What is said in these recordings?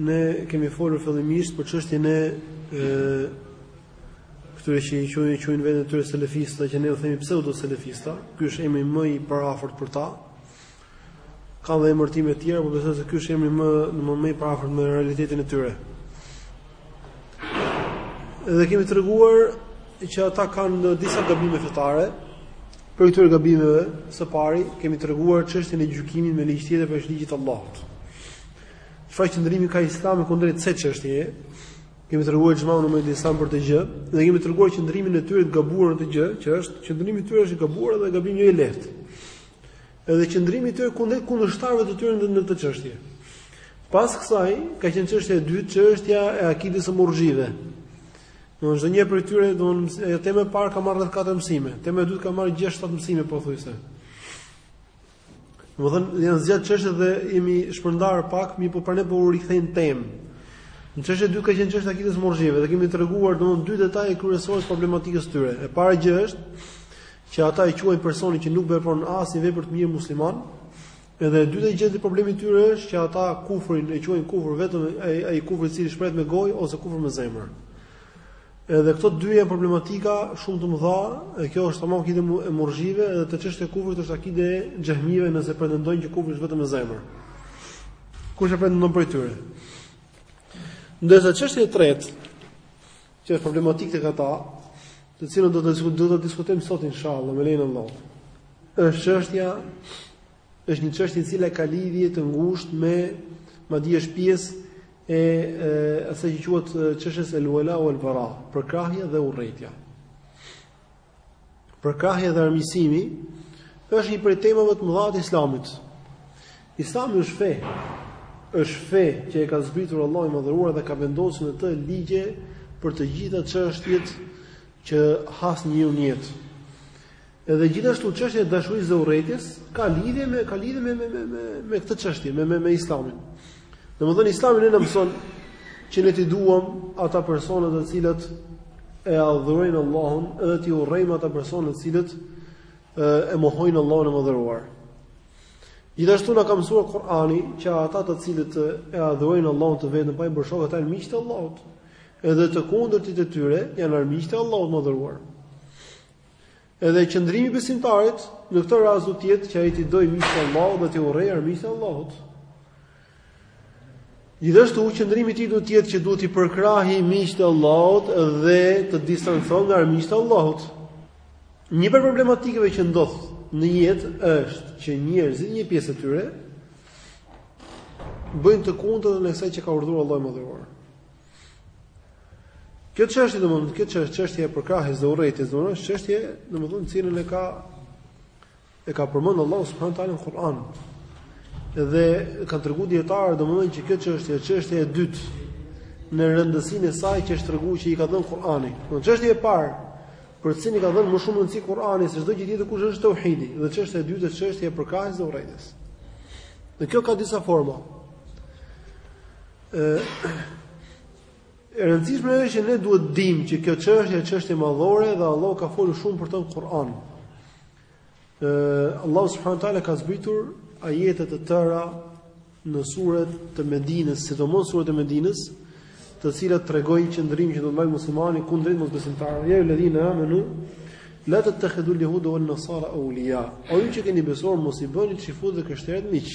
Ne kemi folur fillimisht për çështjen e këtyre që i quajnë quajnë veten e tyre selefista, që ne u themi pseudo selefista. Ky është emri më i përafërt për ta. Ka dhe emërtime të tjera, por besoj se ky është emri më më më i përafërt me realitetin e tyre. Dhe kemi treguar që ata kanë disa gabime fetare. Prej këtyre gabimeve, së pari kemi treguar çështjen e gjykimit me ligj tjetër prej ligjit të Allahut. Çfarë qëndrimi ka Islami kundrejt kësaj çështjeje? Kemi treguar ixhmaun e muslimanëve për këtë gjë, dhe kemi treguar qëndrimin e tyre të gabuar në këtë gjë, që është qëndrimi i tyre është i gabuar dhe gabim jo i lehtë. Edhe qëndrimi i tyre kundrejt kundërshtarëve të tyre në këtë çështje. Pas kësaj ka qenë çështja e dytë, çështja e akidës së murxhive. Në çdo një prej tyre, domthonë tema e parë ka marrë rreth katër mësime, tema e dytë ka marrë 6-7 mësime pothuajse. Domethënë janë zgjat çështjet dhe jemi shpërndarë pak, mirëpo prandaj po i rikthehemi temës. Çështje e dytë ka qenë çështja e akidës murxhive dhe kemi treguar domthonë dy detaje kryesore të problematikës tyre. E para gjë është që ata e quajnë personin që nuk vepron asnjë vepër të mirë musliman. Edhe e dyta gjë e problemit tyre është që ata kufrin e quajnë kufër vetëm ai ai kufri i cili shprehet me gojë ose kufër me zemër. Edhe këto dy janë problematika shumë të mëdha, e kjo është tamam akide e murxhive, edhe te çështja e kufrit është akide e xhehmive nëse pretendojnë që kufri është vetëm me zemër, kush e pretendon prej tyre. Ndërsa çështja e tretë, që është problematikë tek ata, të cilën do ta diskutojmë sot inshallah me lejen e Allahut. Është çështja Është një çështje e cila ka lidhje të ngushtë me madje është pjesë e asaj që quhet çështjes el uela uel bara, përkrahja dhe urrejtja. Përkrahja dhe armiqësimi është një prej temave të mëdha të Islamit. Islami është fe, është fe që e ka zbritur Allahu i Madhëruar dhe ka vendosur në të ligje për të gjitha çështjet që has njeriu në jetë. Edhe gjithashtu çështja e dashurisë dhe urrejtjes ka lidhje me ka lidhje me me me me këtë çështje, me me me Islamin. Domethënë Islami ne na mëson që ne të duam ata persona të cilët e adhurojnë Allahun edhe të urrejmë ata persona të cilët e mohojnë Allahun e madhëruar. Gjithashtu na ka mësuar Kur'ani që ata të cilët e adhurojnë Allahun të vetëm pa i bërë shok ata janë miqtë e Allahut. Edhe të kundërtit e tyre janë armiqtë e Allahut madhëruar. Edhe qëndrimi i besimtarit në këtë rast do të jetë që ai të dojë miqtë e Allahut dhe të urrejë armiqtë e Allahut. Gjithashtu qëndrimi i tij do të jetë që duhet të përkrahë miqtë e Allahut dhe të distancohet nga armiqtë e Allahut. Një prej problematikave që ndodh në jetë është që njerëzit një pjesë e tyre bëjnë të kundërtën e asaj që ka urdhëruar Allahu i madhëruar. Kjo çështje domethënë kjo çështje çështje e përkrahjes dhe urrejtjes domethënë është çështje domethënë të cilën e ka e ka përmend Allahu subhanahu teala në Kur'an. Dhe kanë treguar dietarë domethënë që kjo çështje është çështja e dytë në rëndësinë e saj që është treguar që i ka dhënë Kur'ani. Domethënë çështja e parë për të cilën i ka dhënë më shumë rëndësi Kur'ani se çdo gjë tjetër kush është tauhidi dhe çështja e dytë është çështja e përkrahjes dhe urrejtjes. Dhe kjo ka disa forma. Ë E rëndësishme është që ne duhet të dimë që kjo çështje është çështje madhore dhe Allahu ka folur shumë për të në Kur'an. Ë Allahu subhanahu wa taala ka zbritur ajete të tëra në suret të Medinës, sidomos suret e Medinës, të cilat tregojnë qëndrimin që duhet të mbajë muslimani kundrejt mosbesimtarëve. Ja ejuhel-ledhina amanu la tattakhidhu al-yahuda wan-nasara awliya. O ju që keni besuar mos i bëni çifutët dhe krishterët miq.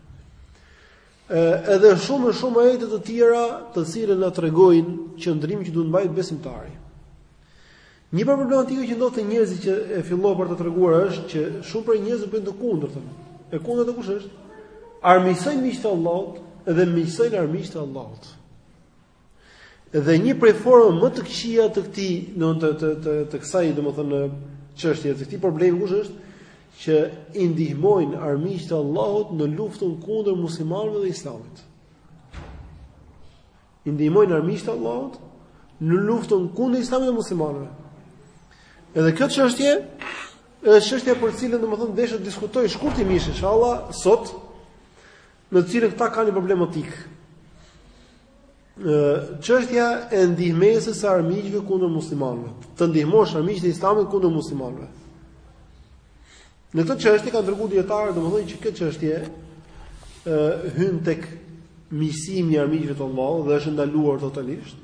Edhe shumë e shumë ajete të tjera të cilën na tregojnë qëndrimin që duhet të mbajë besimtari. Një prej problematikave që ndodh te njerëzit që e filluam për ta treguar është që shumë prej njerëzve bëjnë të kundërtën. E kundërta kush është? Armiqësojnë miqtë e Allahut dhe miqësojnë armiqtë e Allahut. Dhe një prej formave më të këqija të këtij, domethënë të të kësaj, domethënë çështje të këtij problemi kush është që i ndihmojnë armiqtë e Allahut në luftën kundër muslimanëve dhe islamit. I ndihmojnë armiqtë e Allahut në luftën kundër islamit dhe muslimanëve. Edhe kjo çështje është çështja për cilën domethënë desha të diskutoj shkurtimisht inshallah sot në të cilën këta kanë një problematikë. Çështja e ndihmesës së armiqve kundër muslimanëve, të ndihmosh armiqtë e Islamit kundër muslimanëve. Në këtë çështje kanë treguar dietarë, domethënë që kjo çështje ë hyn tek miqësimi i armiqve të Allahut dhe është e ndaluar totalisht.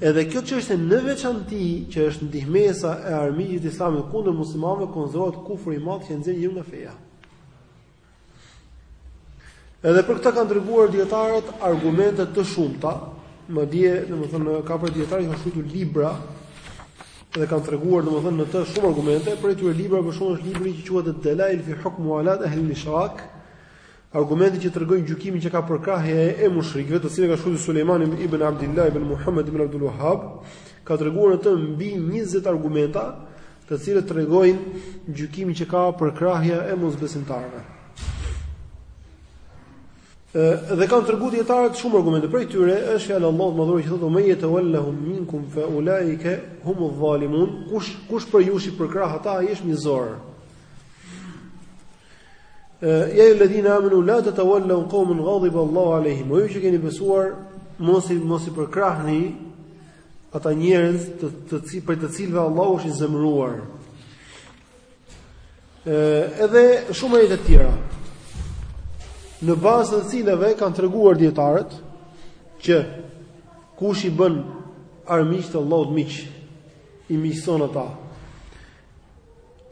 Edhe kjo çështje në veçanti që është ndihmesa e armiqve të Islamit kundër muslimanëve konsiderohet kufër i madh që e nxjerr njeriun nga feja. Edhe për këtë kanë treguar dietarët argumente të shumta, madje domethënë ka prej dietarëve që kanë shkruar libra dhe kanë treguar domethënë në të shumë argumente, prej këtyre librave për shembull është libri që quhet Delail fi Hukm Mualat Ahlil Ishrak, argumente që tregojnë gjykimin që ka përkrahja e mushrikëve, të cilin e ka shkruar Sulejmani ibn Abdullah ibn Muhammad ibn Abdul Wahhab, ka treguar në të mbi 20 argumenta të cilët tregojnë gjykimin që ka përkrahja e mosbesimtarëve. Dhe kanë treguar dijetarët shumë argumente prej tyre është fjala e Allahut madhëruar që thotë wa men jetawallahum minkum fa ulaika humuz zalimun, kush kush prej jush i përkrah ata ai është mizor. Ja ejuhel-ledhina amenu la tetewallau kaumen gadhiba Allahu alejhim O ju që keni besuar Mos i, mos i përkrahni Ata njerëz të të cilë, për të cilëve Allahu është i zemëruar. Ëh edhe shumë ajete të tjera. Në bazë të të cilave kanë treguar dijetarët që kush i bën armiqtë e Allahut miq i miqëson ata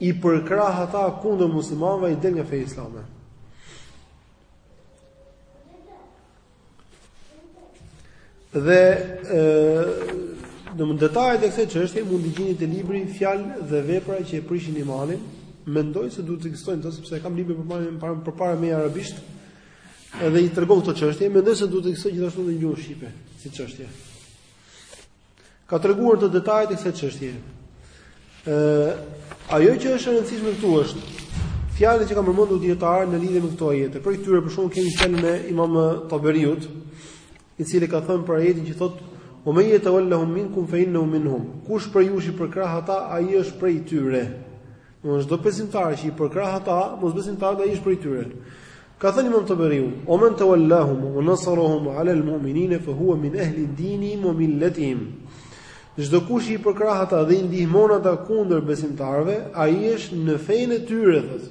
i përkrah ata kundër muslimanëve ai del nga feja islame. Dhe ë në mund detajet e kësaj çështje mund të gjeni te libri fjalë dhe vepra që e prishin imanin, mendoj se duhet të ekzistojnë këto sepse kam librin përpara, përpara, përpara në arabisht. Edhe i tregon këto çështje, mendoj se duhet të ekzistojë gjithashtu në gjuhën shqipe si çështje. ka treguar të detajet e kësaj çështjeje. Ë, ajo që është e rëndësishme këtu është fjalët që kanë përmendur dijetarët në lidhje me këto ajete. Prej tyre për shembull kemi fjalën e Imam Taberiut, i cili ka thënë për ajetin që thotë wa men jetawallahum minkum fe innehu minhum Kush prej jush i përkrah ata, ai është prej tyre Domthonë çdo besimtar që i përkrah ata, mosbesimtarët ai është prej tyre. Ka thënë Imam Taberiu, "Wa men tawallahum wa nasarahum 'ala al-mu'minina fa huwa min ahli dinihim wa millatihim." Çdo kush i përkrah ata dhe i ndihmon ata kundër besimtarëve, ai është në fenë e tyre, thotë.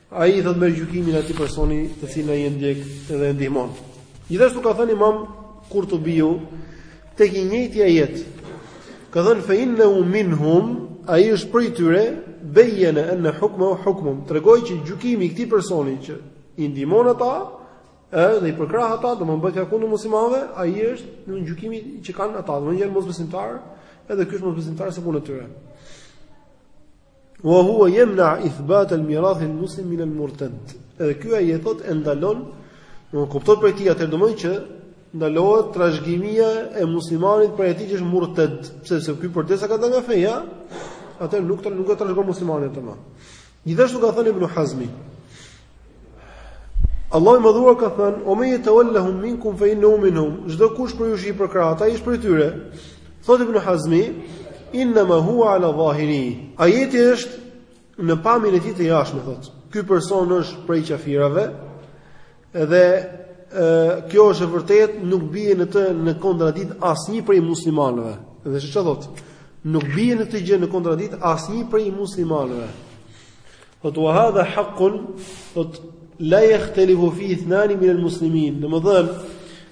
Ai do të merr gjykimin e atij personi të cilin ai e ndjek dhe e ndihmon. Gjithashtu ka thënë Imam Kurtubiu tek i njëjti ajet. Ka thënë fa innahu minhum ai është prej tyre bejene enne hukmehu hukmuhum tregoi që gjykimi i këtij personi që i ndihmon ata, ë, dhe i përkrah ata domethënë kundër muslimanëve ai është në gjykimin që kanë ata domethënë janë mosbesimtarë edhe ky është mosbesimtar si puna e tyre Wa huwa yamna ithbat al-mirath lil-muslim min al-murtad. Edhe ky ajet thotë e ndalon, do të kuptohet prej këtij ajeti domethënë që ndalohet trashëgimia e muslimanit prej atij që është murtad, pse, se ky përderisa ka dalë nga feja, atëherë nuk, nuk e trashëgon muslimani atë. Gjithashtu ka thënë Ibn Hazmi, Allahu i madhëruar ka thënë: "Wa man jatawallahum minkum fa innahu minhum." Çdo kush prej jush i përkrah ata, ai është prej tyre. Thotë Ibn Hazmi: "Innama huwa ala zahiri." Ajeti është në pamjen e tij të jashtme thotë. Ky person është prej kafirave dhe ë kjo është e vërtet nuk bie në të në kontradikt asnjë prej muslimanëve. Dhe çfarë thotë? Nuk bie në të gjë në kontradikt asnjë prej muslimanëve. Thot wa hadha haqqun thot la yahtalifu fi ithnani min almuslimin. Domethën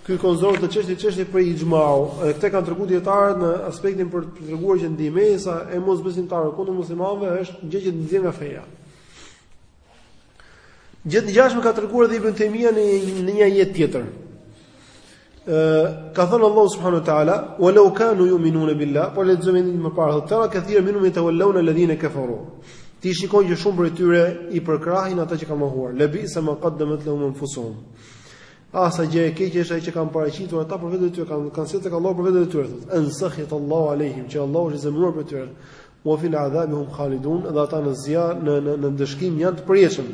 ky konsiderohet çështje çështje prej ixhmai. Edhe këtë kanë treguar dietarët në aspektin për të treguar që ndihmesa e mosbesimtarëve kundër muslimanëve është gjë që nxjerr nga feja. Gjë të ngjashme ka treguar dhe Ibn Taymija në një ajet tjetër. ka thënë Allahu subhanahu wa taala walau kanu yu'minuna billah por le ta lexojmë më parë thotë tara kathiran minhum yatawallawna alladhina kafaru ti shikon që shumë prej tyre i përkrahin ata që kanë mohuar la bi sa ma qaddamat lahum anfusuhum ah sa gjë e keqe është ajo që kanë paraqitur ata për veten e tyre kanë kanë sjellë tek Allahu për veten e tyre thotë an sakhita Allahu alejhim që Allahu është i zemëruar prej tyre Wa fil adhabi hum khalidun, dhe ata në zjarr në në në ndëshkim janë të përjetshëm.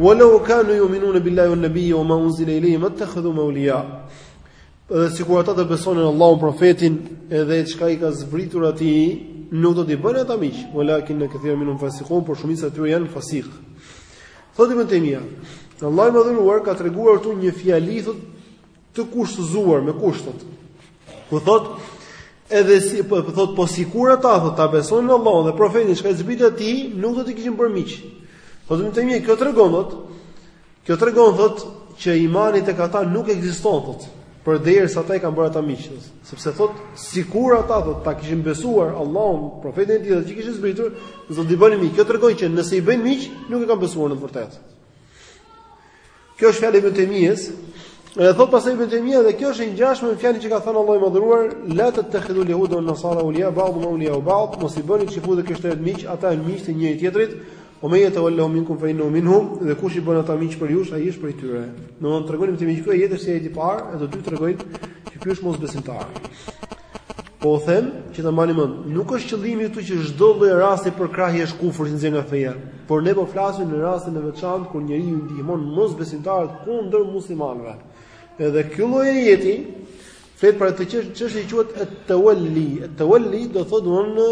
Wa law kanu yu'minuna billahi wan nabiyyi wa ma unzila ilayhi mattakhadhuhum awliya. Dhe sikur ata të besonin Allahun, profetin edhe çka i ka zbritur atij, nuk do t'i bënin ata miq. Walakin kathiran minhum fasiqun, por shumica e tyre janë fasiq. Thotë Ibn Taymija, Allahu i madhëruar ka treguar këtu një fjali thotë të kushtëzuar me kusht thot. Ku thot edhe si po thot po sikur ata thot ta besonin Allahun dhe profetin çka i zbriti atij nuk do t'i kishin bërë miq. Po domethënë kjo tregon thot kjo tregon thot që imani tek ata nuk ekziston thot përderisa ata i kanë bërë ata miq. Sepse thot sikur ata thot ta kishin besuar Allahun, profetin e tij dhe çka i ishte zbritur, s'do t'i bënin miq. Kjo tregon që nëse i bëjnë miq, nuk e kanë besuar në të vërtetë. Kjo është fjala e Ibn Taymijes. Edhe thot pastaj Ibn Taymija dhe kjo është e ngjashme me fjalën që ka thënë Allahu i Madhëruar, la tattakhidhu al-yahuda wan nasara awliya ba'dhum awliyau ba'd, mos i bëni çifutët dhe krishterët miq, ata janë miq të njëri tjetrit, wa man yatawallahum minkum fa innahu minhum, dhe kush i bën ata miq prej jush, ai është prej tyre. Domthon tregon Ibn Taymija ky ajet si ajeti i parë, që të dy tregojnë që ky është mosbesimtar. Po u them që ta mbani mend, nuk është qëllimi këtu që çdo lloj rasti përkrahje është kufër që nxjerr nga feja, por ne po flasim në rastin e veçantë kur njeriu ndihmon mosbesimtarët kundër muslimanëve. Edhe ky lloj ajeti flet për atë çështje që quhet at-tawalli. At-tawalli do thotë domthonë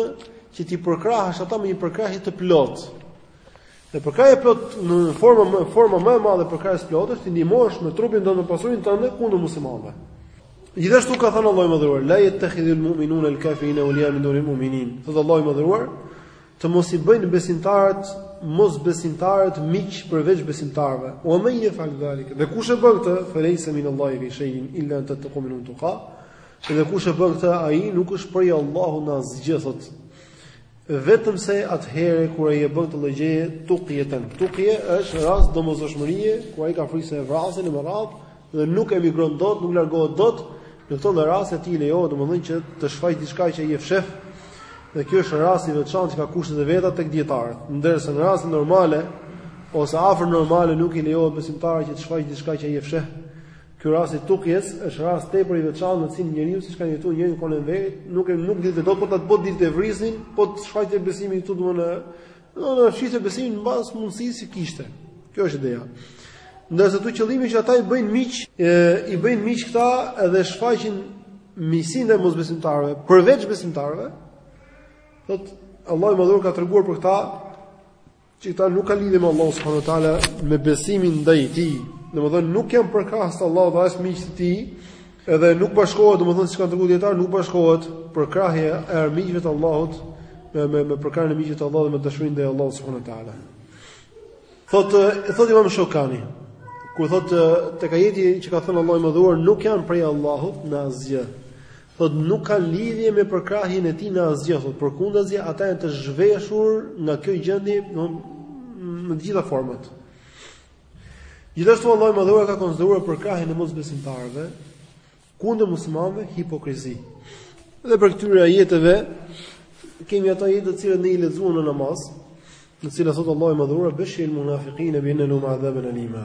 që t'i përkrahësh ata me një përkrahje të plotë. Dhe përkrahje e plot në forma më forma më e madhe përkrahjes plotë është të ndihmosh me trupin tënd, me pasurinë tënde kundër muslimanëve. Gjithashtu ka thënë Allahu i Madhëruar, la yattakhidhul mu'minuna al-kafirina awliya min dunil mu'minin. Thot Allahu i Madhëruar, të mos i bëjnë besimtarët mosbesimtarët miq përveç besimtarëve. Ua men jef'al dhalik. Dhe kush e bën këtë, falejse min Allahi fi shay'in illa an tattaqu minhum tuqa. Dhe kush e bën këtë, ai nuk është prej Allahut në asgjë, thotë Vetëm se atëherë kur ai e bën këtë lloj gjëje tuqjetën. Tuqje është rast domosdoshmërie kur ai ka frikë se e vrasin në radhë dhe nuk emigron dot, nuk largohet dot. Në këto lloj raste atij i lejohet domethënë që të shfaq diçka që ai e fsheh. Dhe kjo është rast i veçantë që ka kushtet e veta tek dijetarët. Ndërsa në raste normale ose afër normale nuk i lejohet besimtarit që të shfaq diçka që ai e fsheh. Ky rast i tuqjes është rast tepër i veçantë në të cilin njeriu siç kanë jetuar njerëzit në kohën e Enverit, nuk e nuk dilte dot po të po dilte të vrisnin, po të shfaqte besimin këtu domthënë. Do të fshihte besimin mbas mundësisë që kishte. Kjo është ideja. Ndërsa këtu qëllimi që ata i bëjnë miq, i bëjnë miq këta edhe shfaqin miqësinë e mosbesimtarëve, përveç besimtarëve. Thot Allahu i Madhëruar ka treguar për këta Që këta nuk kanë lidhje me Allahun subhanahu wa taala me besimin ndaj tij. Domethënë nuk janë përkrahës të Allahut dhe as miq të tij, edhe nuk bashkohet, domethënë siç kanë treguar dijetarët, nuk bashkohet përkrahja e armiqve të Allahut me me me përkrahjen e miqve të Allahut dhe me dashurinë ndaj Allahut subhanahu wa taala. Thotë, thotë Imam Sheukani, kur thotë tek ajeti që ka thënë Allahu i Madhëruar, nuk janë prej Allahut në asgjë. Thotë nuk kanë lidhje me përkrahjen e tij në asgjë, thotë përkundazi ata janë të zhveshur nga kjo gjendje, do në të gjitha format. Gjithashtu Allahu i Madhëruar e ka konsideruar përkrahjen e mosbesimtarëve kundër muslimanëve hipokrizi. Dhe prej këtyre ajeteve kemi ato ajete të cilat ne i lexuam në namaz, në të cilat thotë Allahu i Madhëruar bashiril munafiqina bi anna lahum adhaban alima.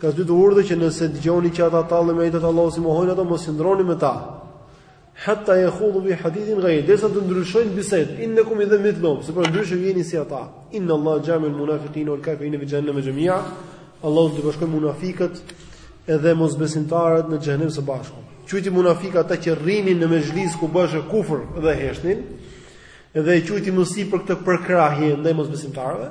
Ka zbritur urdhër që nëse dëgjoni që ata tallen me ajetet e Allahut ose i mohojnë ato, mos qëndroni me ta. Hatta yakhudhu fi hadithin ghayrih, derisa të ndryshojnë bisedë. Innakum idhan mithluhum, sepse ndryshe ju jeni si ata. Inna Allah jami'ul munafiqin wal kafirin fi jahannama jami'a. Allahu do të bashkojë munafiqët edhe mosbesimtarët në xhehenem së bashku. I qujti munafika ata që rrinin në mexhlis ku bëhej kufër dhe heshtin, dhe e quajti më sipër këtë përkrahje ndaj mosbesimtarëve.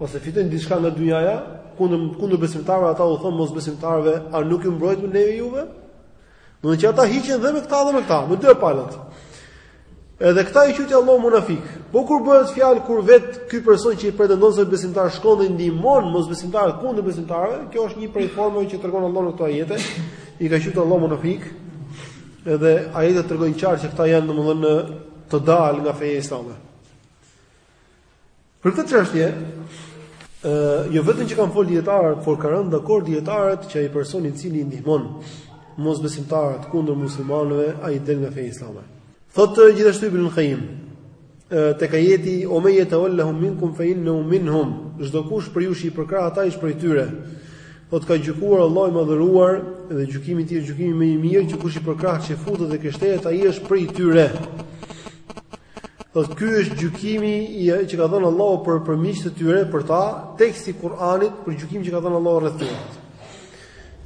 Ose fitojnë diçka nga dynjaja, kundër kundër besimtarëve ata u thonë mosbesimtarëve, a nuk ju mbrojtëm neve juve? Do të thotë ata hiqen dhe me këta dhe me këta, me dy palët. Edhe këta i qujti Allahu munafik. Po kur bëhet fjalë kur vet ky person që ai pretendon se është besimtar shkon dhe ndihmon mosbesimtarët kundër besimtarëve, kjo është një prej formave që tregon Allahu në këto ajete, i ka qujt Allahu munafik. Edhe ajetet tregojnë qartë se këta janë domethënë të dalë nga feja islame. Për këtë çështje, ë jo vetëm që kanë fol dietarët, por kanë rënë dakord dietarët që ai person i cili i ndihmon mosbesimtarët kundër muslimanëve, ai del nga feja islame. Thotë gjithashtu Ibn Qayyim, tek ajeti ue men jeteuel-lehum minkum fe innehu minhum çdokush prej jush që i përkrah ata është prej tyre thotë ka gjykuar Allah i madhëruar dhe gjykimi i tij është gjykimi më i mirë që kush i përkrah çifutët dhe krishterët ai është prej tyre Thot ky është gjykimi që ka dhënë Allahu për për miqtë e tyre, për ta, teksti i Kur'anit për gjykimin që ka dhënë Allahu rreth tyre.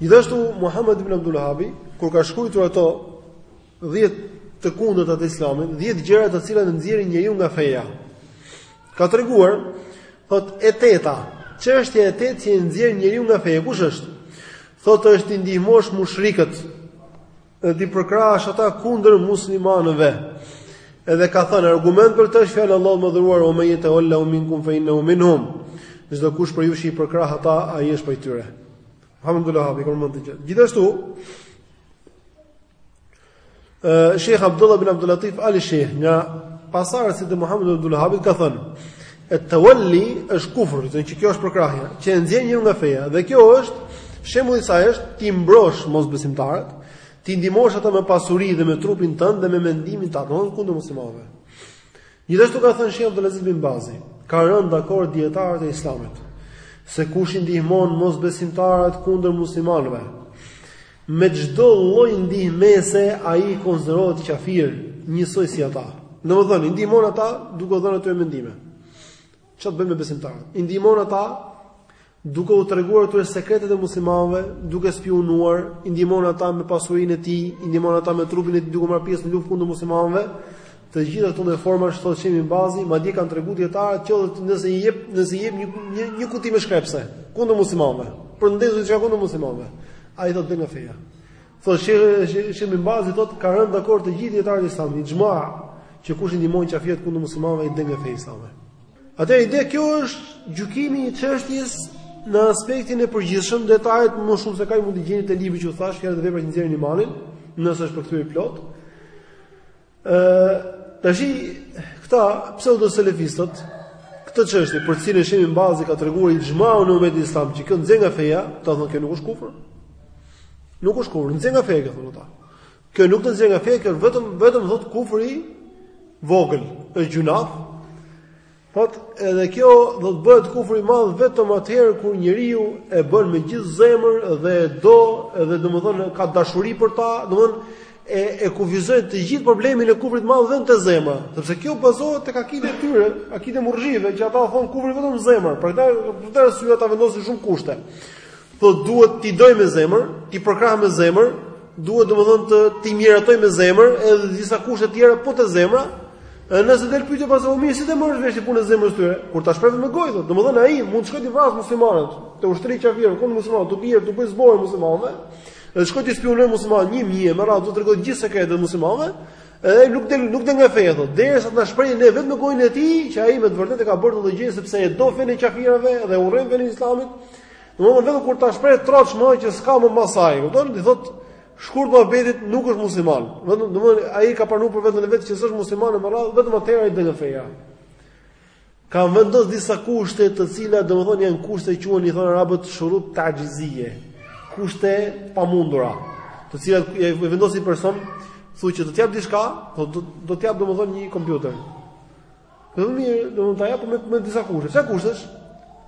Gjithashtu Muhammed ibn Abdul Wahhab, kur ka shkruar ato 10 të kundërta të Islamit, 10 gjëra të cilat nxjerrin njeriun nga feja. Ka treguar thot e teta, çështja e tetë që nxjerr njeriun nga feja, kush është? Thot është t'i ndihmosh mushrikët, Dhe t'i përkrahësh ata kundër muslimanëve. Edhe ka thënë argument për të është fjala e Allahut madhëruar ue men jeteuel-lehum minkum fe innehu minhum. Çdokush prej jush që i përkrah ata, ai është prej tyre. Muhamed Abdul Wahhabi kur mund të gjë. Gjithashtu, ë Sheikh Abdullah bin Abdul Latif Al-Sheikh, nga pasardhësit e Muhamed Abdul Wahhabit ka thënë At-tawalli është kufër, do të thotë që kjo është përkrahja, që e nxjerr njeriun nga feja. Dhe kjo është shembulli i saj është t'i mbrosh mosbesimtarët, t'i ndihmosh ata me pasuri dhe me trupin tënd dhe me mendimin tënd, do të thotë kundër muslimanëve. Gjithashtu ka thënë Sheikh Abdul Aziz bin Bazi, ka rënë dakord dietarët e Islamit se kush i ndihmon mosbesimtarët kundër muslimanëve, Me çdo lloj ndihmese ai konsiderohet kafir, njësoj si ata. Domethënë, i ndihmon ata duke u dhënë atyre mendime. Ça të bëjmë me besimtarët? I ndihmon ata duke u treguar atyre sekretet e muslimanëve, duke spiunuar, i ndihmon ata me pasurinë e tij, i ndihmon ata me trupin e tij duke marrë pjesë në luftë kundër muslimanëve, Të gjitha këto lloje formash thotë sheh bin Bazi, madje kanë treguar dietarët që nëse i jep, nëse i jep një një, një kuti me shkrepse kundër muslimanëve, për të ndezur diçka kundër muslimanëve, ai thotë del nga feja. Thotë sheh bin Bazi thotë ka rënë dakord të gjithë dietarët e Islamit, ixhma, që kush i ndihmon qafirët kundër muslimanëve ai del nga feja islame. Atëherë kjo është gjykimi i çështjes në aspektin e përgjithshëm, detajet më shumë se kaq mund të gjeni te libri që u thash, fjalët e veprat që nxjerrin imanin, nëse është përkthyer i plotë. Ë, tashi këta pseudoselefistët, këtë çështje për të cilën sheh bin Bazi ka treguar ixhmaun e umetit islam që kjo nxjerr nga feja, ata thonë kjo nuk është kufër. Nuk është kufër, nxjerr nga feja kjo thonë ata. Kjo nuk të nxjerr nga feja, kjo vetëm vetëm thotë kufër i vogël, është gjynah. Thotë, edhe kjo do të bëhet kufri i madh vetëm atëherë kur njeriu e bën me gjithë zemër dhe e do dhe domethënë ka dashuri për ta, domethënë e e kufizojnë të gjithë problemin e kufrit të madh vetëm te zemra, sepse kjo bazohet tek akidja e tyre, akidja e murxhive që ata thonë kufri vetëm në zemër, prandaj për këtë arsye ata vendosin shumë kushte. Thotë duhet t'i dojë me zemër, t'i përkrahë me zemër, duhet domethënë të t'i miratojë me zemër, edhe disa kushte të tjera po te zemra. Edhe nëse del pyetja pastaj mirë si ta marrësh vesh punën e zemrës së tyre, kur ta shpreh me gojë thotë, domethënë ai mund të shkojë të vrasë muslimanët, te ushtria kafire kundër muslimanëve, të bjerë, të bëjë zbore muslimanëve. Edhe të shkojë t'i spiunojë muslimanët një mijë, me radhë do të tregojë gjithë sekretet e muslimanëve. Edhe nuk del nuk del nga feja thotë, derisa të na shprehë ne vetëm me gojën e tij që ai me të vërtetë ka bërë këtë gjë sepse e do fenë e kafirëve dhe urren fenë e islamit. Domthonë vetëm kur ta shpreh troç më që s'ka më pas saj. Domthonë i thotë shkurt muhabetit nuk është musliman. Vetëm domthonë ai ka pranuar për veten e vet që s'është musliman me radhë, vetëm atëherë ai del nga feja. Ka vendos disa kushte të cilat domthonë janë kushte që quhen i thonë arabët shurut ta'jizie. Kushte të pamundura, të cilat i vendos një person, thotë që do të të jap diçka, po do të të jap domthonë një kompjuter. Po mirë, do ta jap me me disa kushte. Ça kushtesh?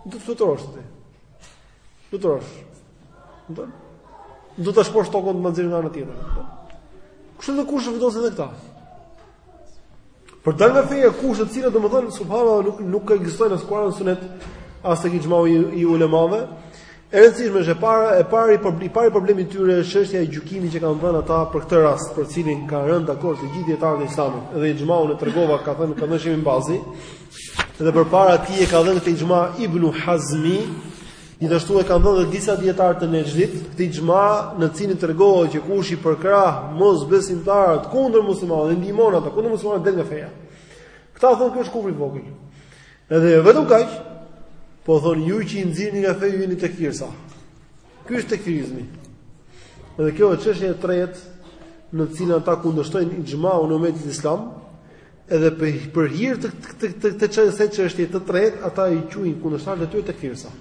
Do të fluturosh ti. Fluturosh. Do do ta shposh tokën ta nxjerrësh nga ana tjetër. Kështu do kushte vendosin edhe këta. Për të dalë nga feja kushte të cilat domethënë subhanallahu nuk nuk ekzistojnë as në Kur'an, sunet as tek ixhmau i, i ulemave. E rëndësishme është e para, e para i, i pari problemi i tyre është çështja e gjykimit që kanë dhënë ata për këtë rast, për cilin kanë rënë dakord të gjithë dijetarët e Islamit. Dhe ixhmaun e tregova, ka thënë ka dhënë Shejh Bin Bazi. Dhe përpara tij e ka dhënë këtë ixhma Ibn Hazmi, gjithashtu e kanë dhënë edhe disa dijetarë të Nexhdit, këtë ixhma në të cilin tregohet që kush i përkrah mosbesimtarët kundër muslimanëve, ndihmon ata kundër muslimanëve del nga feja. Këta thonë ky është kufri i vogël. Edhe jo vetëm kaq, po thonë ju që i nxirrni nga feja ju jeni tekfirsa. Ky është tekfirizmi. Edhe kjo është çështja e tretë në të cilën ata kundërshtojnë ixhmaun e umetit islam, edhe për për hir të të të të çështës së çështjes së tretë, ata i quajnë kundërshtarët e tyre tekfirsa.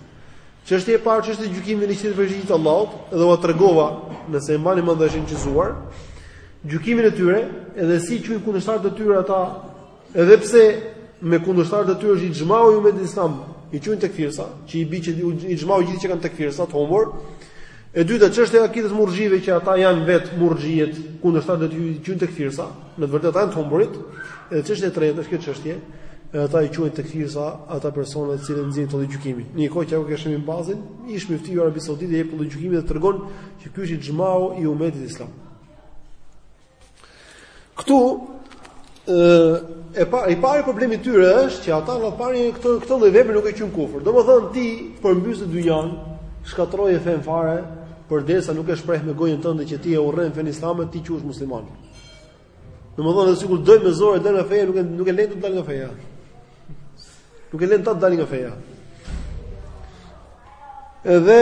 Çështja e parë është gjykimi në kundërshtim me sheriatin e Allahut, edhe ua tregova nëse e mbani mend dashtë Zoti. Gjykimin e tyre, edhe si i quajnë kundërshtarët e tyre ata Edhe pse me kundërshtarët e tyre është ixhmau i umetit Islam, i quajnë tekfirsa, që i bie që ixhmau gjithë qenkan tekfirsa të humbur. E dyta, çështja e akides së murxhive që ata janë vetë murxhie dhe kundërshtarët e tyre i quajnë tekfirsa, në të vërtetë janë të humburit. Edhe çështja e tretë është kjo çështje, ata i quajnë tekfirsa ata persona të cilët nxjerrin këtë gjykim. Në një kohë që Shejh Bin Bazi, ish myftiu i Arabisë Saudite jep këtë gjykim dhe tregon që ky është ixhmau i umetit islam. Këtu e pa i pari problemi i tyre është që ata në radhë parë këtë lloj vepre nuk e qyn kufër. Domethënë ti përmbyse dynjan, shkatroje fen fare, përderisa nuk e shpreh me gojën tënde që ti e urren fen islame, ti quhesh musliman. Domethënë sikur duan me zor e lënë në fe, nuk e nuk e lejnë të dalë nga feja. Nuk e lënë ata të dalin nga feja. Edhe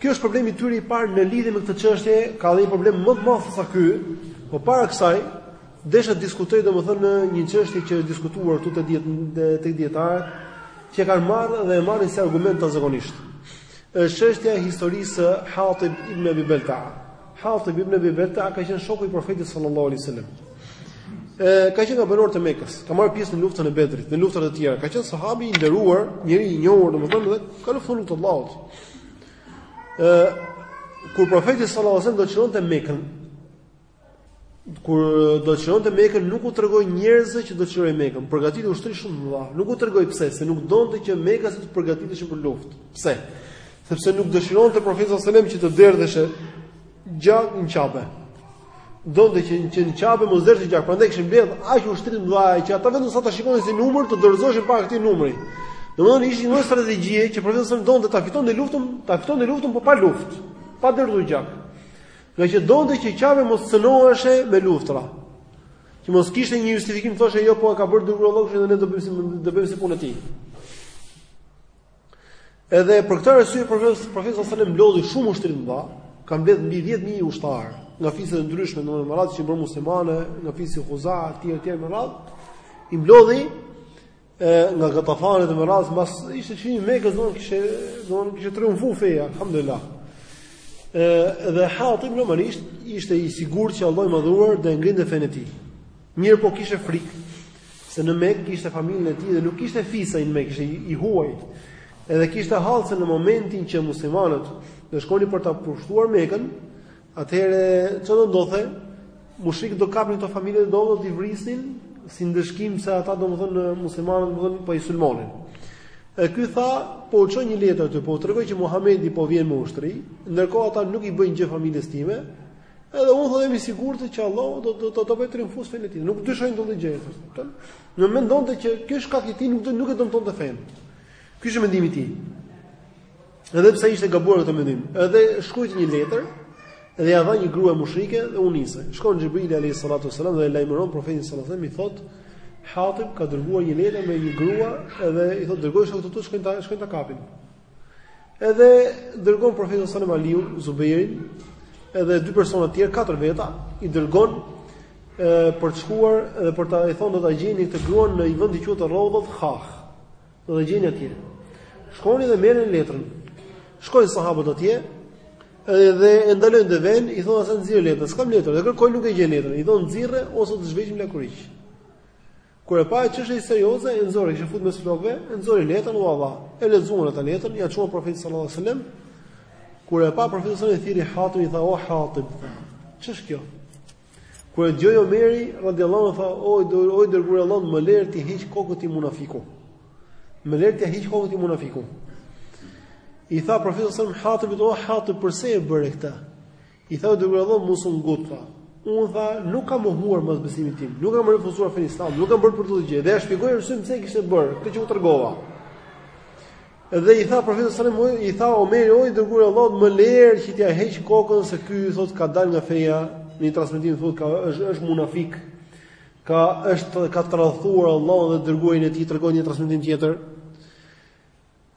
kjo është problemi i tyre i parë në lidhje me këtë çështje, ka dhe një problem më të madh sa ky. Po para kësaj, desha diskutoj domethënë një çështje që është diskutuar këtu te diet te dietarët, që e kanë marrë dhe e marrin si argument ata zakonisht. Është çështja e historisë së Hatib ibn Abi Balta. Hatib ibn Abi Balta ka qenë shoku i Profetit sallallahu alaihi wasallam. Ë ka qenë nga banorët e Mekës, ka marrë pjesë në luftën e Bedrit, në luftrat e tjera. Ka qenë sahabi i nderuar, njeri i njohur domethënë dhe ka luftuar në rrugën e Allahut. Ë kur Profeti sallallahu alaihi wasallam do të çlironte Mekën, kur do të çlironte Mekën, nuk u tregoi njerëzve që do të çlirojë Mekën. Përgatiti ushtri shumë të madhe. Nuk u tregoi pse, se nuk donte që mekasit të përgatiteshin për luftë. Pse? Sepse nuk dëshironte profeti sallallahu alajhi wasallam që të derdheshe gjak në Qabe. Donte që që në Qabe mos derdheshe gjak, prandaj kishte mbledh aq ushtri të madhe që ata vetëm sa ta shikonin si numër të dorëzoheshin para këtij numri. Domethënë ishte një strategji që profeti sallallahu alajhi wasallam donte ta fitonte luftën, ta fitonte luftën po pa luftë, pa derdhur gjak. Nga që donte që Qabja mos cënoheshe me luftra. Që mos kishte një justifikim thoshe jo po e ka bërë i dërguari i Allahut dhe ne do bëjmë si do bëjmë si punë e tij. Edhe për këtë arsye profeti profeti salam mblodhi shumë ushtri të madhe, ka mbledh mbi 10000 ushtarë nga fise të ndryshme, domethënë me radhë që u bënë muslimane, nga fisi Huzaa, etj etj me radhë, i mblodhi e nga Gatafanët me radhë, mbas ishte çlirimi i Mekës, domethënë kishte domethënë kishte triumfu feja, alhamdulillah. Ë dhe Hatibi normalisht ishte i sigurt që Allahu i Madhuar do e ngrinte fenë e tij. Mirë po kishte frikë se në Mekë kishte familjen e tij dhe nuk kishte fis ai në Mekë, ishte i huaj. Edhe kishte hall se në momentin që muslimanët do shkonin për ta pushtuar Mekën, atëherë çfarë do ndodhte? Mushrikët do kapnin këto familje të dobëta, do t'i vrisin si ndëshkim se ata domethënë muslimanët domethënë po i sulmonin. E ky tha, po u çoj një letër aty, po u tregoj që Muhamedi po vjen me ushtri, ndërkohë ata nuk i bëjnë gjë familjes time, Edhe unë thotë jam i sigurt që Allahu do do do bëj triumfues fenë e tij. Nuk dyshoj në ndonjë gjë. Dhe mendonte që ky shkak i tij nuk do nuk e dëmtonte fenë. Ky është mendimi i tij. Edhe pse ishte gabuar në këtë mendim, edhe shkruajti një letër dhe ia dha një grua mushrike dhe e nisi. Shkon Xhibrili alayhi salatu wasalam dhe lajmëron profetin sallallahu alaihi wasallam i thotë Hatib ka dërguar një letër me një grua dhe i thotë dërgoji shokët e tu të shkojnë ta shkojnë ta kapin. Edhe dërgon profeti sallallahu alajhi wasallam Aliun, Zubejrin, edhe dy persona të tjerë, katër veta, i dërgon ë për të shkuar dhe për ta i thonë do ta gjeni këtë grua në një vend që quhet Rreudatu Hah. Do ta gjeni atje. Shkoni dhe merrni letrën. Shkojnë sahabët atje, edhe dhe e ndalojnë te vendi, i thonë asaj nxirre letrën, s'kam letër, dhe kërkojnë nuk e gjejnë letrën. I thonë nxirre ose të zhveshim lakuriq. Kur e pa çështje serioze, e nxori kishte futur mes flokëve, e nxori letrën ua dha. E lexuan atë letrën, ia çuan profetit sallallahu alajhi wasallam. Kur e pa profeti sallallahu alajhi wasallam, thirri Hatibin i tha: "O Hatib, ç'është kjo?" Kur e dëgjoi Omeri, radhiyallahu anhu tha: "O i dërguar i Allahut, më lër t'i heq kokën këtij munafiku." Më lër t'i heq kokën këtij munafiku. I tha profeti sallallahu alajhi wasallam Hatibit: "O Hatib, përse e bëre këtë?" I tha, O i dërguar i Allahut, mos u ngut, tha. Unë tha, nuk kam mohuar as besimin tim, nuk kam refuzuar fenë islame, nuk e kam bërë për këtë gjë. Dhe ia shpjegoi arsyen pse e kishte bërë, këtë që u tregova. Dhe i tha profetit sallallahu alajhi wasallam, i tha Omeri, o i dërguar i Allahut, më lër që t'ia heq kokën se ky thotë ka dalë nga feja, në një transmetim thotë ka është është munafik. Ka është ka tradhtuar Allahun dhe të dërguarin e tij, tregon një transmetim tjetër.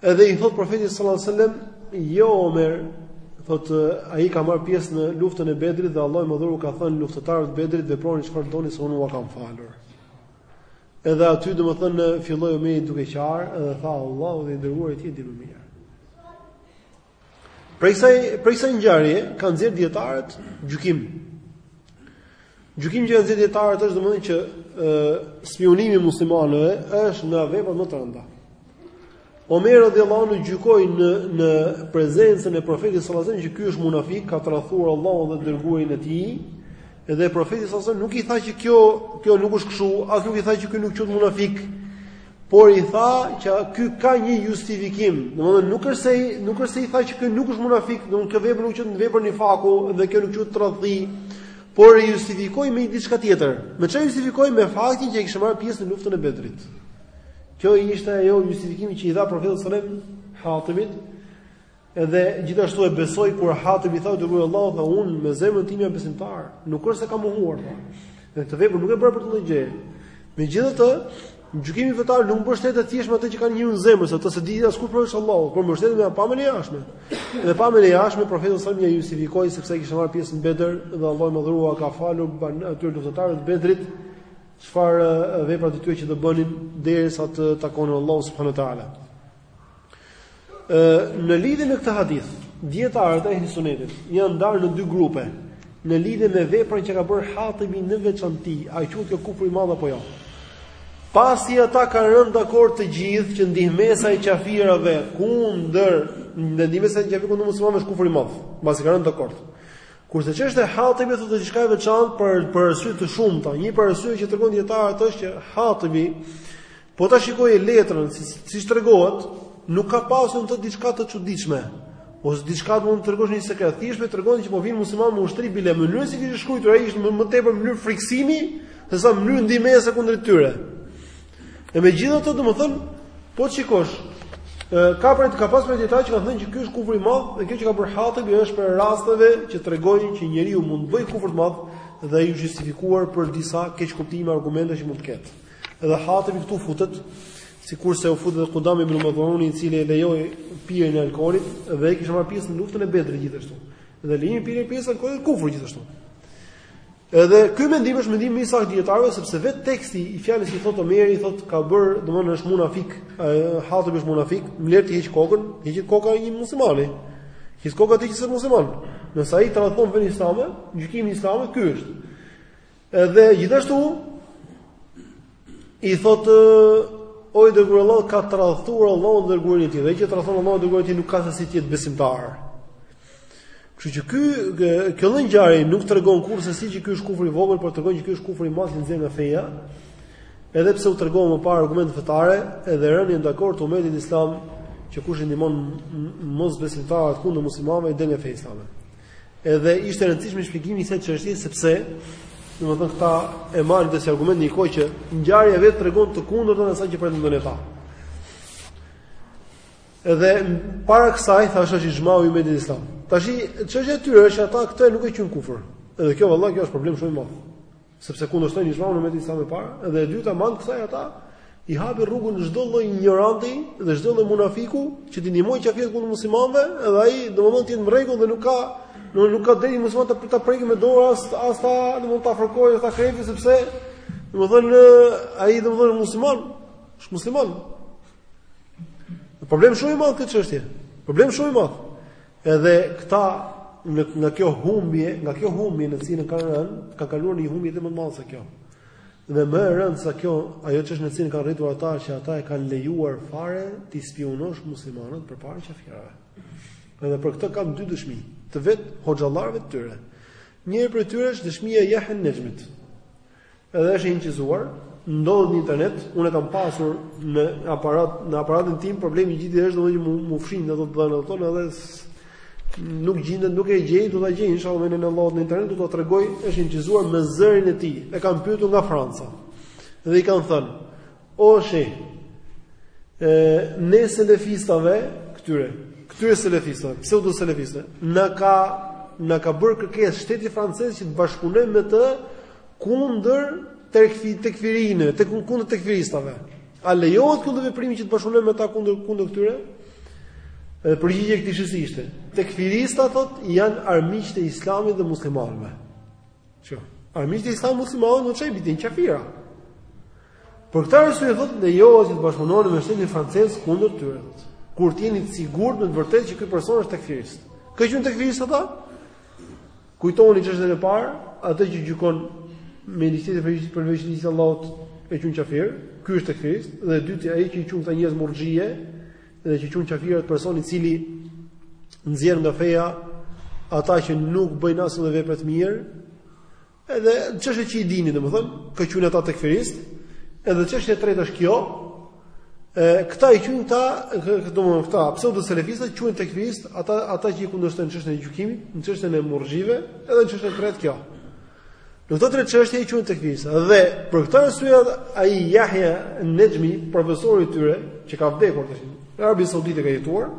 Edhe i thotë profeti sallallahu alajhi wasallam, "Jo Omer, thotë ai ka marrë pjesë në luftën e Bedrit dhe Allahu i madhëruar u ka thënë luftëtarëve të Bedrit veproni çfarë doni se unë ua kam falur." Edhe aty domethënë filloi Omeri duke qarë dhe tha Allahu dhe i dërguari i tij e di më mirë. Prej kësaj prej kësaj ngjarje kanë nxjerrë dietarët gjykim. Gjykimi që kanë nxjerrë dietarët është domethënë që ë spiunimi i muslimanëve është nga veprat më të rënda. Omer radhiyallahu anhu gjykoi në në prezencën e profetit sallallahu alajhi wasallam që ky është munafik, ka tradhtuar Allahun dhe të dërguarin e tij. Edhe profeti sallallahu alajhi wasallam nuk i tha që kjo kjo nuk është kështu, as nuk i tha që ky nuk quhet munafik. por i tha që ky ka një justifikim, domethënë nuk është se nuk është se i tha që ky nuk është munafik, domethënë kjo vepër nuk quhet një vepër nifaku dhe kjo nuk quhet tradhti, por e justifikoi me një diçka tjetër. Me çfarë e justifikoi me faktin që ai kishte marrë pjesë në luftën e Bedrit. Kjo ishte ajo justifikimi që i dha profeti sallallahu alajhi wasallam Hatibit, Edhe gjithashtu e besoi kur Hatibi i tha o i dërguar i Allahut, tha unë me zemrën time jam besimtar. Nuk është se kam mohuar. Dhe këtë vepër nuk e bëra për këtë lloj gjëje. Megjithatë, gjykimi fetar nuk mbështetet thjesht me atë që ka njeriu në zemër, se atë s'e di askush përveç Allahut, por mbështetet me pamjen e jashtme. Dhe pamjen e jashtme profeti sallallahu alajhi wasallam ia justifikoi sepse ai kishte marrë pjesë në Bedër dhe Allahu i madhëruar ua ka falur atyre luftëtarëve të Bedrit çfarë veprat e tyre që do bënin derisa të takonin Allahun subhanahu wa taala. Ë në lidhje me këtë hadith, dijetarët e Ehlisunnetit janë ndarë në dy grupe në lidhje me veprën që ka bërë Hatibi në veçanti, a quhet kjo kufri i madh apo jo. Pasi ata kanë rënë dakord të gjithë që ndihmesa e qafirave kundër ndihmesa e qafirave kundër muslimanëve është kufri i madh, pasi kanë rënë dakord. Kurse çështja e Hatibit thotë diçka e veçantë për për arsye të shumta. Një prej arsyeve që tregojnë dijetarët është që Hatibi Po ta shikojmë letrën si siç tregohet, nuk ka pasur të diçka të çuditshme. Ose diçka që të tregosh një sekret. Thjesht u tregon që po vijnë muslimanët me ushtri bile mënyra si kishte shkruar ai ishte më, më tepër mënyrë friksimi se sa mënyrë ndihmese kundër tyre. E megjithatë, domethën, po të shikosh, ka prej ka prej dijetarëve që kanë thënë që ky është kufur i madh dhe kjo që ka bërë Hatibi është prej rasteve që tregojnë që njeriu mund të bëjë kufur të madh dhe ai i justifikuar për disa keqkuptime argumente që mund të ketë. Edhe Hatibi këtu futet, sikurse u fut edhe Kudame ibn Madhuni, i cili e lejoi pirjen e alkoolit dhe ai kishte marrë pjesë në luftën e Bedrit gjithashtu. Dhe lejimi i pirjes së alkoolit është kufur gjithashtu. Edhe ky mendim është mendim i saktë i dijetarëve sepse vetë teksti i fjalës që thotë Omeri thotë ka bër, domthonë është munafik, Hatib është munafik, më lër t'i heq kokën, hiqet koka e një muslimani. Hiqet koka e një muslimani. Nëse ai tradhton fenë islame, gjykimi i islamit ky është. Edhe gjithashtu i thotë o i dërguari i Allahut ka tradhtuar Allahun dhe të dërguarin e tij. Dhe ai që tradhton Allahun dhe të dërguarin e tij nuk ka se si të jetë besimtar. Kështu që ky kjo lloj ngjarje nuk tregon kurrsesi që ky është kufri i vogël, por tregon që ky është kufri i madh që nxjerr nga feja. Edhe pse u tregua më parë argumente fetare, edhe rënien dakord të umetit islam që kush i ndihmon mosbesimtarët kundër muslimanëve ai del nga feja islame. Edhe ishte i rëndësishëm shpjegimi i kësaj çështje sepse domethënë këta e marrin këtë si argument në një kohë që ngjarja vetë tregon të kundërtën e asaj që pretendojnë ata. Edhe para kësaj thashë është ixhmau i umetit islam. Tashi çështja e tyre është që ata këtë nuk e quajnë kufër. Edhe kjo vallahi kjo është problem shumë i madh. sepse kundërshtojnë ixhmaun e umetit islam të parë dhe e dyta me anë të kësaj ata i hapin rrugën çdo lloj injoranti dhe çdo lloj munafiku që t'i ndihmojë kafirët kundër muslimanëve dhe ai domethënë të jetë në rregull dhe nuk ka nuk nuk ka të drejtë muslimani ta prekë me dorë as as ta domethënë ta fërkojë ta krejë sepse domethënë ai domethënë musliman është musliman problem shumë i madh kjo çështje problem shumë i madh Edhe këta në nga kjo humbje, nga kjo humbje në të cilën kanë rënë, kanë kaluar në një humbje edhe më të madhe se kjo. Dhe më e rëndë se kjo, ajo që është në të cilën kanë arritur ata që ata e kanë lejuar fare t'i spiunosh muslimanët përpara qafirave. Edhe për këtë kam dy dëshmi, të vet hoxhallarëve të tyre. Një prej tyre është dëshmia e Jahja Nexhmit. Edhe është e inçizuar, ndodhet në internet, unë e kam pasur në aparat, në aparatin tim, problemi gjithë është domethënë që m'u fshinë ato të dhëna ato, edhe nuk gjindet, nuk e gjej, do ta gjej inshallah me lejen e Allahut në internet, do ta tregoj, është inçizuar me zërin e tij. E kanë pyetur nga Franca. Dhe i kanë thënë, O shejh. Ë, ne selefistave, këtyre, këtyre selefistave, pseudo selefistave, na ka na ka bërë kërkesë shteti francez që të bashkëpunojmë me të kundër tek tekfirinë, tek kundër tekfiristave. A lejohet ky veprimi që të bashkëpunojmë me ta kundër kundër këtyre? Edhe përgjigjja e këtij si ishte, tekfiristat thot janë armiqtë e Islamit dhe muslimanëve. Që armiqtë e Islamit, muslimanëve, qysh i bitin qafira. Për këtë arsye i thotë lejohet që të bashkëpunoni me shtetin francez kundër tyre. Kur të jeni të sigurt me të vërtetë që ky person është tekfirist. Kë qujnë tekfirist ata? Kujtoni çështjen e parë, atë që gjykon me ligj tjetër përveç ligjit të Allahut e qun qafir, ky është tekfirist dhe e dytë ai që i qun këta njerëz murxhie, Dhe që qun qafira, personi i cili nxjerr nga feja ata që nuk bëjnë asnjë lloj vepre të mirë, edhe në çështjet që i dini, domethënë, këta qujnë ata tekfirist, edhe çështja e tretë është kjo, e këta i quajnë këta, domethënë këta, pseudo selefistat quajnë tekfirist, ata ata që i kundërshtojnë në çështjen e gjykimit, në çështjen e murxhive, edhe në çështjen e tretë kjo. Në këto tre çështje i qujnë tekfirist. Dhe për këtë arsye ai Jahja Nexhmi, profesori i tyre, që ka vdekur tash, në Arabi Saudite ka jetuar,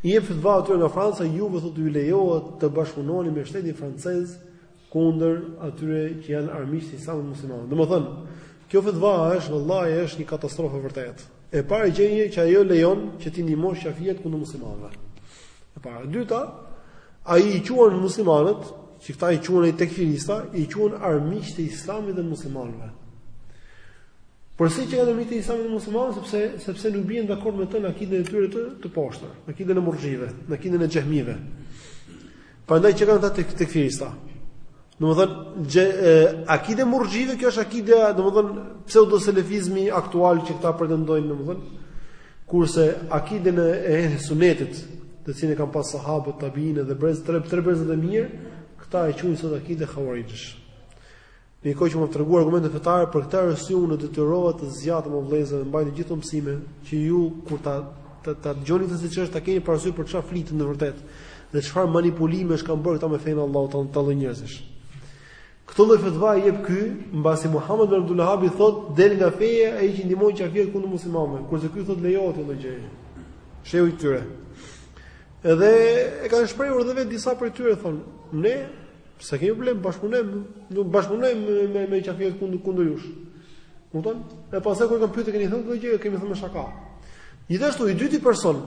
i jep fatva atyre nga Franca, juve thotë ju lejohet të bashkëpunoheni me shtetin francez kundër atyre që janë armiqtë e Islamit, muslimanëve. Domethënë, kjo fatva është vallahi është një katastrofë e vërtetë. E para gjëja që ajo lejon që t'i ndihmosh qafirët kundër muslimanëve. E para, e dyta, ai i quan muslimanët që këta i quan ai tekfirista, i quan armiq të Islamit dhe muslimanëve. Po pse qenkan armiq të Islamit dhe muslimanëve, sepse sepse nuk bien dakord me të në akidën e tyre të të poshtër, në akidën e murxhive, në akidën e xhehmive. Prandaj qenkan këta tek tekfirista. Domethënë që akide e murxhive kjo është akideja, domethënë pseudo selefizmi aktual që këta pretendojnë, domethënë Kurse akiden e ehli sunetit, të cilën e kanë pas sahabët, tabiinët dhe brez tre tre brezat e mirë, këta e quajnë sot akide havarixhësh. Në kohë që u kam treguar argumente fetare për këtë arsye unë detyrohem të zgjatem o vëllezër dhe mbaj gjithë këto mësime që ju kur ta ta, ta dëgjoni këtë siç është ta keni parasysh për çfarë flitet në vërtet dhe çfarë manipulimesh kanë bërë këta me fenë e Allahut teala njerëzit. Këto lloj fetva i jep ky, mbasi Muhammed ibn Abdul Wahhab i thotë del nga feja ai që ndihmon qafirët kundër muslimanëve, kurse ky thotë lejohet kjo gjë. Shehu i tyre. Edhe e kanë shprehur edhe vetë disa prej tyre thonë, ne s'e kemi problem bashkëpunojmë, do bashkëpunojmë me me, me qafirët kundër kundër jush. Kupton? E pastaj kur kanë pyetur keni thënë këtë gjë, kemi thënë me shaka. Gjithashtu i dyti person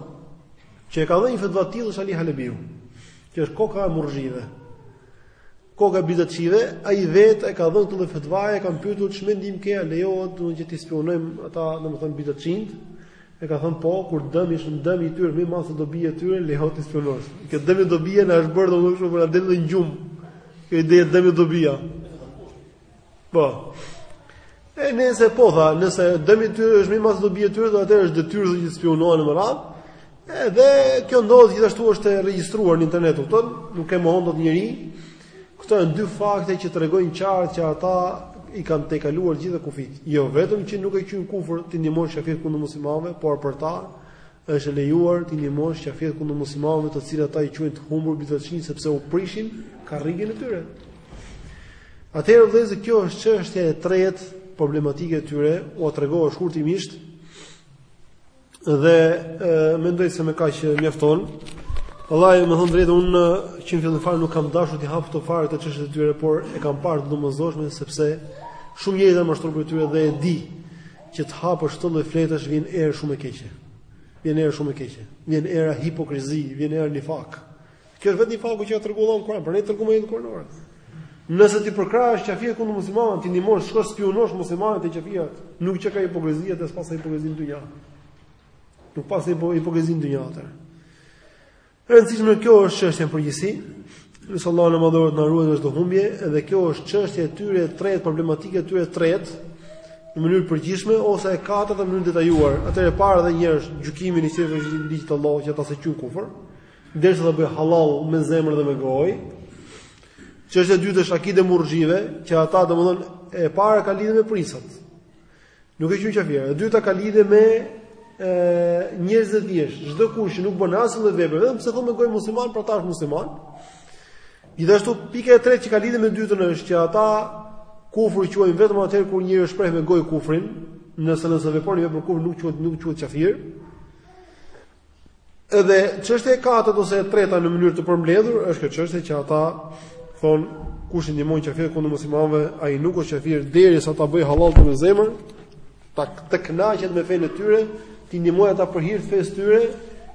që e ka dhënë një fetva tillë është Ali Halebiu, që është koka e murxhive. koka e bidatçive, ai vetë e ka dhënë këtë fetva, e kanë pyetur ç'mendim ke, a lejohet domethënë që t'i spiunojmë ata, domethënë bidatçinjtë. E ka thënë po, kur dëmi është, dëmi i tyre më i madh se dobia e tyre, lejohet t'i spiunosh. Kjo dëmi dobia na është bërë domethënë kështu, na del dhe në gjumë. Kjo ideja dëmi e dobia. Po. E nëse po tha, nëse dëmi i tyre është më i madh se dobia e tyre, atëherë është detyrë që të spiunohen me radhë. Edhe kjo ndodh gjithashtu është e regjistruar në internet, kupton? Nuk e mohon dot njeri. Këto janë dy fakte që tregojnë qartë që ata i kanë tejkaluar gjithë kufijtë. Jo vetëm që nuk e quajnë kufër t'i ndihmosh qafirët kundër muslimanëve, por për ta Është e lejuar t'i ndihmosh qafirët kundër muslimanëve të cilët ata i quajnë të humbur bidatçinj sepse u prishin karrigen e tyre. Atëherë vëllezër, kjo është çështja e tretë problematike e tyre, u tregova shkurtimisht dhe e, mendoj se me kaq mjafton. Vallai, me thënë të drejtën unë që në fillim fare nuk kam dashur të hap këto fare të çështjes së tyre, por e kam parë të domosdoshme sepse shumë njerëz janë mashtruar prej tyre dhe e di Që të hapësh këto lloj fletësh vjen erë shumë e keqe. Vjen erë shumë e keqe. Vjen era hipokrizi, vjen era nifak. Kjo është vetë nifaku që ka treguar Allahu në Kur'an, por ne treguam edhe Kur'anin. Nëse t'i përkrahësh qafirët kundër muslimanëve, t'i ndihmosh shkosh spiunosh muslimanët te qafirët, nuk qenka hipokrizi, atëherë s'paska hipokrizi në dynja. Nuk paska hipokrizi në dynja atëherë. E rëndësishme kjo është çështja në përgjithësi. Lus Allahun e Madhëruar të na ruajë nga çdo humbje, edhe kjo është çështja e tyre e tretë, problematike e tyre e tretë në mënyrë të përgjithshme ose e katërt në mënyrë të detajuar. Atëherë e para dhe një herë është gjykimi jashtë ligjit të Allahut që ata s'e quajnë kufër, derisa ta bëjë hallall me zemër dhe me gojë. Çështja e dytë është akidja e murxhive, që ata domethënë e para ka lidhje me prijësat. Nuk i quajnë qafira. E dyta ka lidhje me ë njerëz të thjeshtë. Çdokush që nuk bën asnjë lloj vepre, vetëm pse thonë me gojë musliman, për ata është musliman. Gjithashtu pika e tretë që ka lidhje me dytën është që ata kufër quajnë vetëm atëherë kur njeriu shpreh me gojë kufrin, nëse nëse vepron një vepër kufri nuk quhet nuk quhet qafir. Edhe çështja e katërt ose e treta në mënyrë të përmbledhur është kjo çështje që ata thon kush i ndihmon kafirin kundër muslimanëve, ai nuk është kafir derisa ta bëj halal me zemër, ta të kënaqet me fenë e tyre, t'i ndihmoj ata për hir të fesë tyre,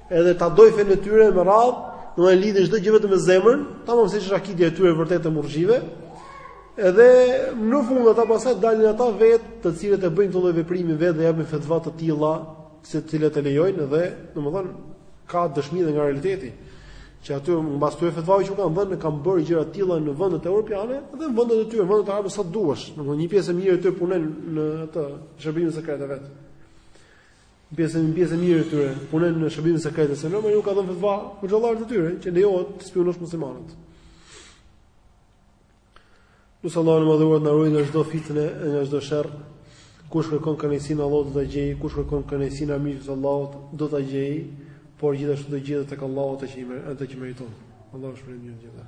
edhe ta doj fenë e tyre me radhë, domethënë lidhin çdo gjë vetëm me zemrën, tamam siç është akidja e tyre vërtet e murxhive. Edhe në fund ata pastaj dalin ata vetë, të cilët e bëjnë këto lloj veprimi vetë dhe japin fetva të tilla, të cilët e lejojnë dhe domethënë ka dëshmi dhe nga realiteti që aty mbas tyre fetvave që kanë dhënë kanë bërë gjëra të tilla në vendet europiane dhe në vendet e tyre, vendet arabe sa duash. Domethënë një pjesë e mirë e tyre punojnë në atë shërbimin sekret vet. Një pjesë një pjesë e mirë e tyre punojnë në shërbimin sekret se normalisht u ka dhënë fetva hoxhallarët e tyre që lejohet të spiunosh muslimanët. Nësë Allah në madhurat në rujnë është do fitëne e në është do shërë, kush kërkon kërnesin Allah do të gjejë, kush kërkon kërnesin amishë të Allah do të gjejë, por gjithashtu të gjithë të ka Allah të që i meriton. Allah është meriton gjithë.